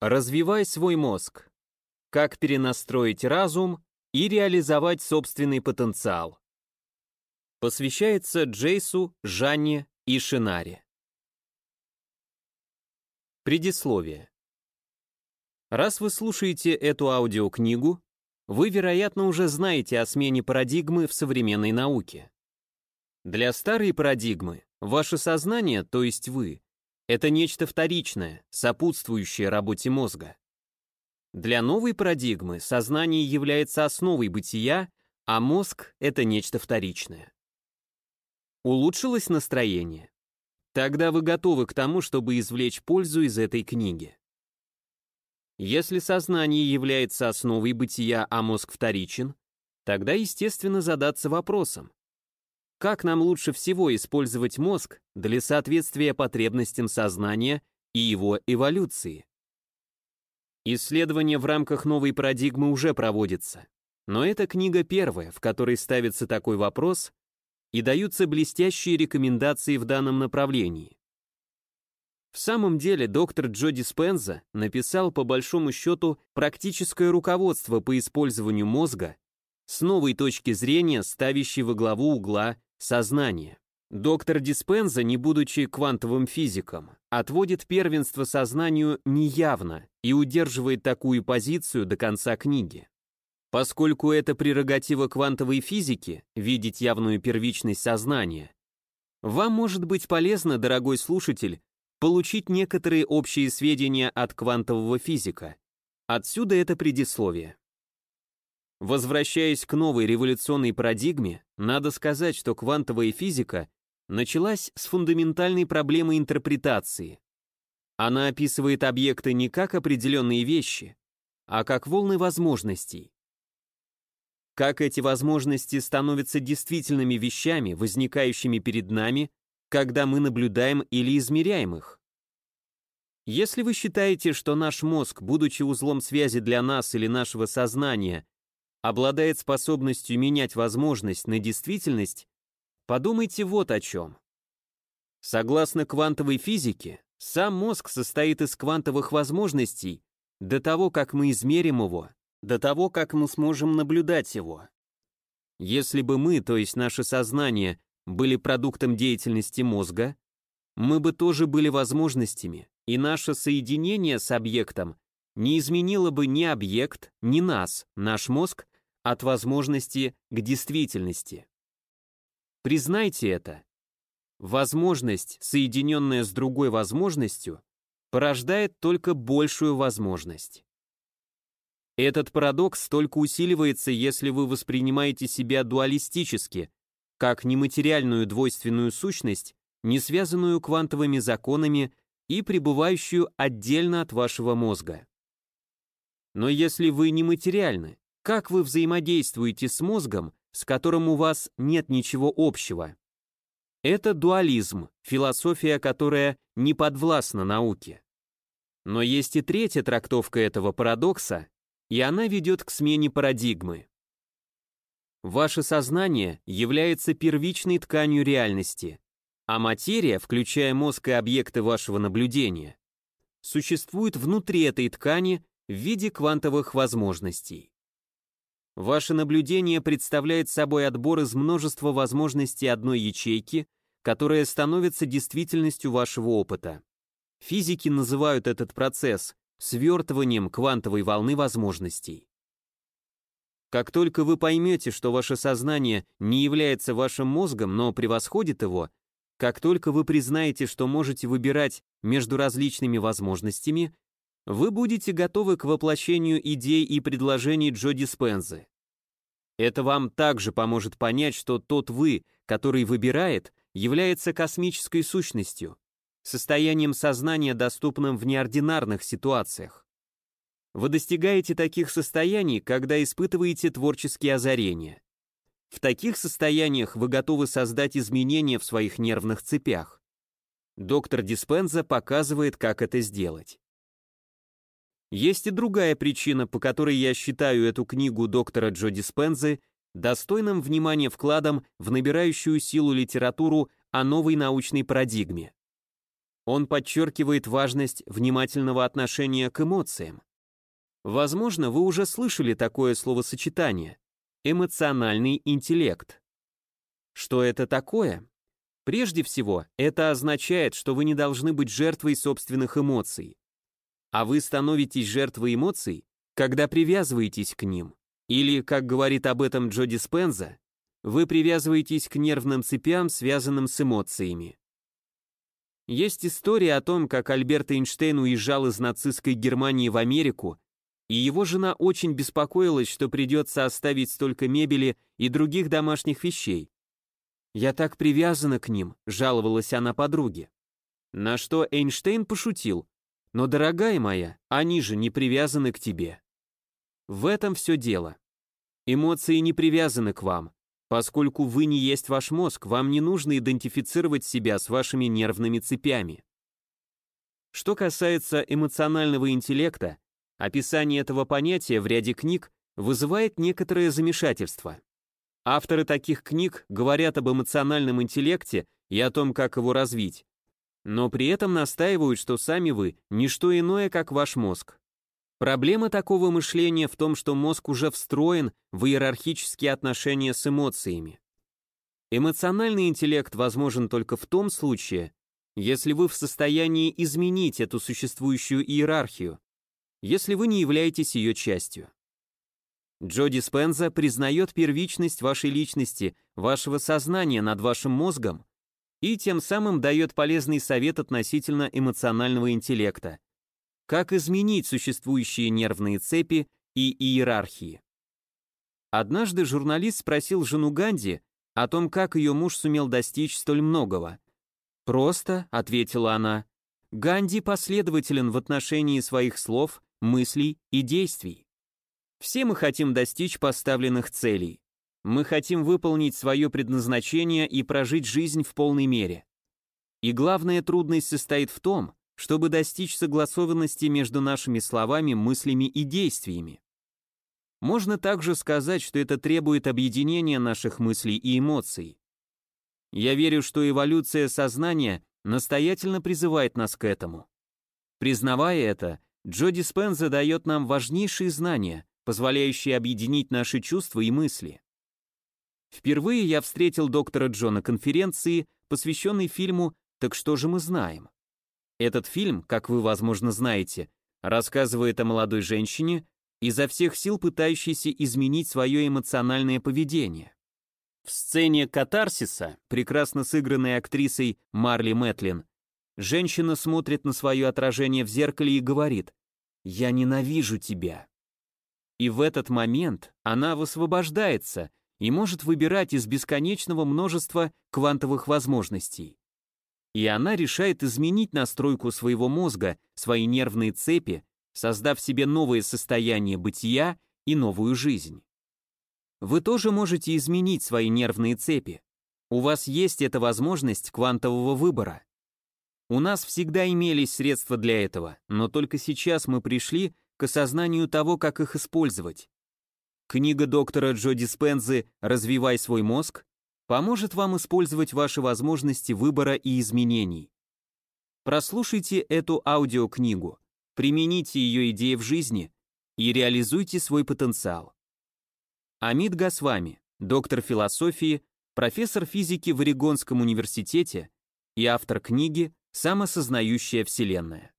Развивай свой мозг. Как перенастроить разум и реализовать собственный потенциал. Посвящается Джейсу, Жанне и Шинаре. Предисловие. Раз вы слушаете эту аудиокнигу, вы, вероятно, уже знаете о смене парадигмы в современной науке. Для старой парадигмы ваше сознание, то есть вы, это нечто вторичное, сопутствующее работе мозга. Для новой парадигмы сознание является основой бытия, а мозг — это нечто вторичное. Улучшилось настроение? Тогда вы готовы к тому, чтобы извлечь пользу из этой книги. Если сознание является основой бытия, а мозг вторичен, тогда естественно задаться вопросом, как нам лучше всего использовать мозг для соответствия потребностям сознания и его эволюции? Исследования в рамках новой парадигмы уже проводятся, но эта книга первая, в которой ставится такой вопрос и даются блестящие рекомендации в данном направлении. В самом деле доктор Джо Диспенза написал по большому счету практическое руководство по использованию мозга с новой точки зрения, ставящей во главу угла Сознание. Доктор Диспенза, не будучи квантовым физиком, отводит первенство сознанию неявно и удерживает такую позицию до конца книги. Поскольку это прерогатива квантовой физики, видеть явную первичность сознания, вам может быть полезно, дорогой слушатель, получить некоторые общие сведения от квантового физика. Отсюда это предисловие. Возвращаясь к новой революционной парадигме, надо сказать, что квантовая физика началась с фундаментальной проблемы интерпретации. Она описывает объекты не как определенные вещи, а как волны возможностей. Как эти возможности становятся действительными вещами, возникающими перед нами, когда мы наблюдаем или измеряем их. Если вы считаете, что наш мозг, будучи узлом связи для нас или нашего сознания, обладает способностью менять возможность на действительность, подумайте вот о чем. Согласно квантовой физике, сам мозг состоит из квантовых возможностей до того, как мы измерим его, до того, как мы сможем наблюдать его. Если бы мы, то есть наше сознание, были продуктом деятельности мозга, мы бы тоже были возможностями, и наше соединение с объектом не изменило бы ни объект, ни нас, наш мозг, от возможности к действительности. Признайте это. Возможность, соединенная с другой возможностью, порождает только большую возможность. Этот парадокс только усиливается, если вы воспринимаете себя дуалистически, как нематериальную двойственную сущность, не связанную квантовыми законами и пребывающую отдельно от вашего мозга. Но если вы нематериальны, как вы взаимодействуете с мозгом, с которым у вас нет ничего общего? Это дуализм, философия, которая не подвластна науке. Но есть и третья трактовка этого парадокса, и она ведет к смене парадигмы. Ваше сознание является первичной тканью реальности, а материя, включая мозг и объекты вашего наблюдения, существует внутри этой ткани в виде квантовых возможностей. Ваше наблюдение представляет собой отбор из множества возможностей одной ячейки, которая становится действительностью вашего опыта. Физики называют этот процесс свертыванием квантовой волны возможностей. Как только вы поймете, что ваше сознание не является вашим мозгом, но превосходит его, как только вы признаете, что можете выбирать между различными возможностями, вы будете готовы к воплощению идей и предложений Джо Диспензы. Это вам также поможет понять, что тот вы, который выбирает, является космической сущностью, состоянием сознания, доступным в неординарных ситуациях. Вы достигаете таких состояний, когда испытываете творческие озарения. В таких состояниях вы готовы создать изменения в своих нервных цепях. Доктор Диспенза показывает, как это сделать. Есть и другая причина, по которой я считаю эту книгу доктора Джо Диспензы достойным внимания вкладом в набирающую силу литературу о новой научной парадигме. Он подчеркивает важность внимательного отношения к эмоциям. Возможно, вы уже слышали такое словосочетание – эмоциональный интеллект. Что это такое? Прежде всего, это означает, что вы не должны быть жертвой собственных эмоций. А вы становитесь жертвой эмоций, когда привязываетесь к ним. Или, как говорит об этом Джо Диспенза, вы привязываетесь к нервным цепям, связанным с эмоциями. Есть история о том, как Альберт Эйнштейн уезжал из нацистской Германии в Америку, и его жена очень беспокоилась, что придется оставить столько мебели и других домашних вещей. «Я так привязана к ним», — жаловалась она подруге. На что Эйнштейн пошутил, «Но, дорогая моя, они же не привязаны к тебе». В этом все дело. Эмоции не привязаны к вам, Поскольку вы не есть ваш мозг, вам не нужно идентифицировать себя с вашими нервными цепями. Что касается эмоционального интеллекта, описание этого понятия в ряде книг вызывает некоторое замешательство. Авторы таких книг говорят об эмоциональном интеллекте и о том, как его развить, но при этом настаивают, что сами вы – не что иное, как ваш мозг. Проблема такого мышления в том, что мозг уже встроен в иерархические отношения с эмоциями. Эмоциональный интеллект возможен только в том случае, если вы в состоянии изменить эту существующую иерархию, если вы не являетесь ее частью. Джо Диспенза признает первичность вашей личности, вашего сознания над вашим мозгом и тем самым дает полезный совет относительно эмоционального интеллекта как изменить существующие нервные цепи и иерархии. Однажды журналист спросил жену Ганди о том, как ее муж сумел достичь столь многого. «Просто», — ответила она, — «Ганди последователен в отношении своих слов, мыслей и действий. Все мы хотим достичь поставленных целей. Мы хотим выполнить свое предназначение и прожить жизнь в полной мере. И главная трудность состоит в том, чтобы достичь согласованности между нашими словами, мыслями и действиями. Можно также сказать, что это требует объединения наших мыслей и эмоций. Я верю, что эволюция сознания настоятельно призывает нас к этому. Признавая это, Джо Диспенза дает нам важнейшие знания, позволяющие объединить наши чувства и мысли. Впервые я встретил доктора Джо на конференции, посвященной фильму «Так что же мы знаем?». Этот фильм, как вы, возможно, знаете, рассказывает о молодой женщине, изо всех сил пытающейся изменить свое эмоциональное поведение. В сцене катарсиса, прекрасно сыгранной актрисой Марли Мэтлин, женщина смотрит на свое отражение в зеркале и говорит «Я ненавижу тебя». И в этот момент она высвобождается и может выбирать из бесконечного множества квантовых возможностей и она решает изменить настройку своего мозга, свои нервные цепи, создав себе новое состояние бытия и новую жизнь. Вы тоже можете изменить свои нервные цепи. У вас есть эта возможность квантового выбора. У нас всегда имелись средства для этого, но только сейчас мы пришли к осознанию того, как их использовать. Книга доктора Джо Диспензы «Развивай свой мозг» поможет вам использовать ваши возможности выбора и изменений. Прослушайте эту аудиокнигу, примените ее идеи в жизни и реализуйте свой потенциал. Амид Гасвами, доктор философии, профессор физики в Орегонском университете и автор книги «Самосознающая Вселенная».